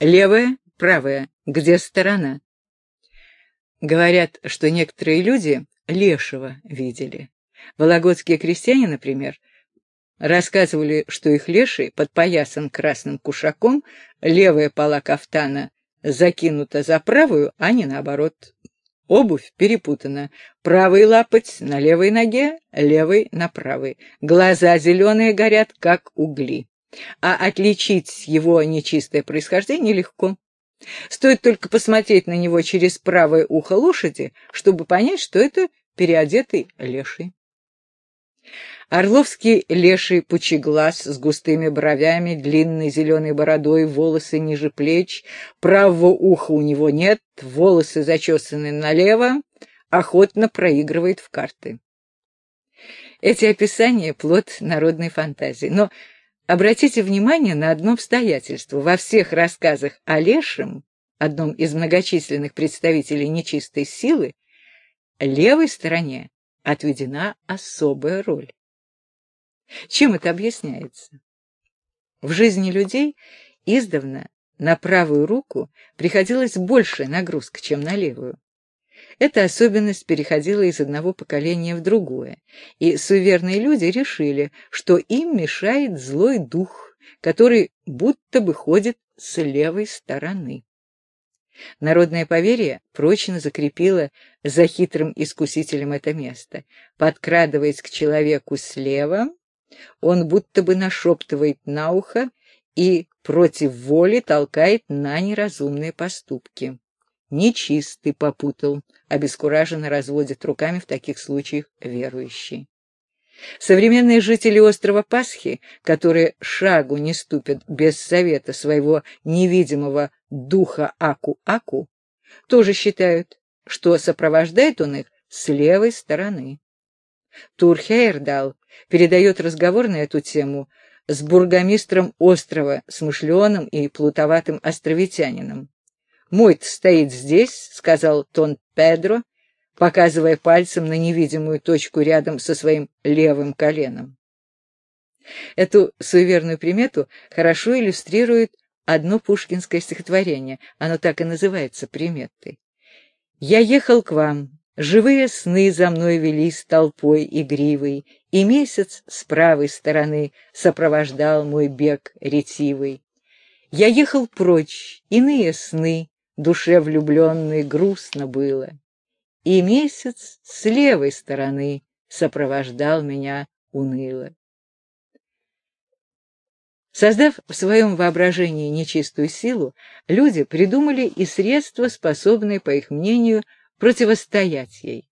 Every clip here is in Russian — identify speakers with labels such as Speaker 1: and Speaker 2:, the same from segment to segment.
Speaker 1: Левая, правая, где сторона? Говорят, что некоторые люди лешего видели. Вологодские крестьяне, например, рассказывали, что их леший подпоясан красным кушаком, левая пола кафтана закинута за правую, а не наоборот. Обувь перепутана. Правый лапоть на левой ноге, левый на правой. Глаза зеленые горят, как угли. А отличить его нечистое происхождение легко. Стоит только посмотреть на него через правое ухо лошади, чтобы понять, что это переодетый леший. Орловский леший пучеглаз с густыми бровями, длинной зеленой бородой, волосы ниже плеч, правого уха у него нет, волосы зачесаны налево, охотно проигрывает в карты. Эти описания — плод народной фантазии, но обратите внимание на одно обстоятельство. Во всех рассказах о лешем, одном из многочисленных представителей нечистой силы, левой стороне отведена особая роль. Чем это объясняется? В жизни людей издавна на правую руку приходилась большая нагрузка, чем на левую. Эта особенность переходила из одного поколения в другое, и суеверные люди решили, что им мешает злой дух, который будто бы ходит с левой стороны. Народное поверье прочно закрепило за хитрым искусителем это место. Подкрадываясь к человеку слева, он будто бы нашептывает на ухо и против воли толкает на неразумные поступки. Нечистый попутал, обескураженно разводит руками в таких случаях верующий. Современные жители острова Пасхи, которые шагу не ступят без совета своего невидимого духа Аку-Аку, тоже считают, что сопровождает он их с левой стороны. Турхейрдал передает разговор на эту тему с бургомистром острова, смышленым и плутоватым островитянином. «Мой-то стоит здесь», — сказал Тон Педро, показывая пальцем на невидимую точку рядом со своим левым коленом. Эту суеверную примету хорошо иллюстрирует одно пушкинское стихотворение, оно так и называется приметой. «Я ехал к вам, живые сны за мной вели с толпой игривой, и месяц с правой стороны сопровождал мой бег ретивый. Я ехал прочь, иные сны, душе влюбленной грустно было и месяц с левой стороны сопровождал меня уныло. Создав в своем воображении нечистую силу, люди придумали и средства, способные, по их мнению, противостоять ей.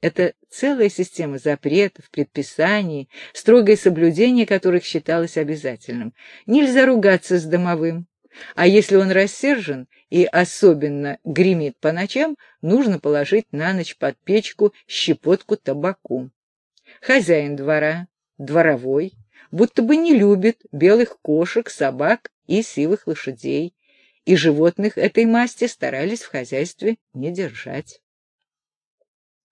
Speaker 1: Это целая система запретов, предписаний, строгое соблюдение которых считалось обязательным. Нельзя ругаться с домовым, а если он рассержен и особенно гремит по ночам, нужно положить на ночь под печку щепотку табаку. Хозяин двора, дворовой, будто бы не любит белых кошек, собак и сивых лошадей, и животных этой масти старались в хозяйстве не держать.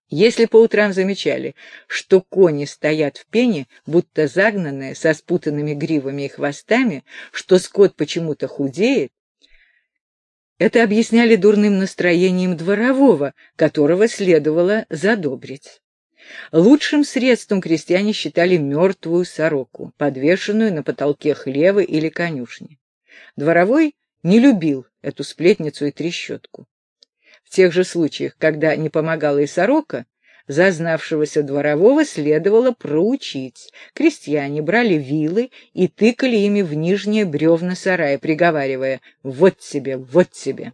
Speaker 1: Если по утрам замечали, что кони стоят в пене, будто загнанные, со спутанными гривами и хвостами, что скот почему-то худеет, это объясняли дурным настроением дворового, которого следовало задобрить. Лучшим средством крестьяне считали мертвую сороку, подвешенную на потолке хлева или конюшни. Дворовой не любил эту сплетницу и трещотку. В тех же случаях, когда не помогала и сорока, зазнавшегося дворового следовало проучить. Крестьяне брали вилы и тыкали ими в нижние бревна сарая, приговаривая «Вот тебе, вот тебе».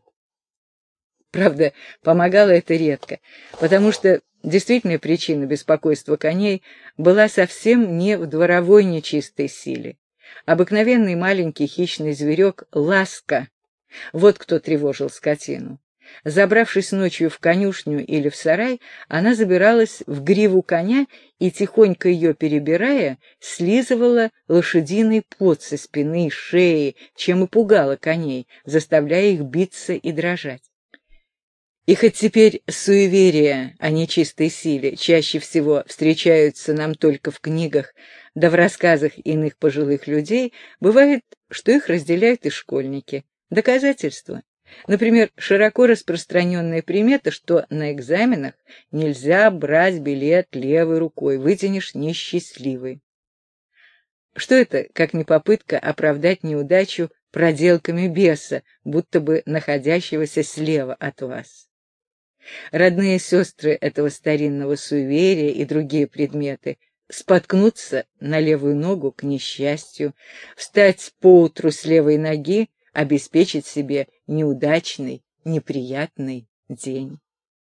Speaker 1: Правда, помогало это редко, потому что действительная причина беспокойства коней была совсем не в дворовой нечистой силе. Обыкновенный маленький хищный зверек — ласка. Вот кто тревожил скотину. Забравшись ночью в конюшню или в сарай, она забиралась в гриву коня и, тихонько ее перебирая, слизывала лошадиный пот со спины и шеи, чем и пугала коней, заставляя их биться и дрожать. И хоть теперь суеверия о нечистой силе чаще всего встречаются нам только в книгах, да в рассказах иных пожилых людей, бывает, что их разделяют и школьники. Доказательства. Например, широко распространенная примета, что на экзаменах нельзя брать билет левой рукой, вытянешь несчастливый. Что это, как не попытка оправдать неудачу проделками беса, будто бы находящегося слева от вас? Родные сестры этого старинного суеверия и другие предметы споткнуться на левую ногу к несчастью, встать поутру с левой ноги, обеспечить себе неудачный, неприятный день.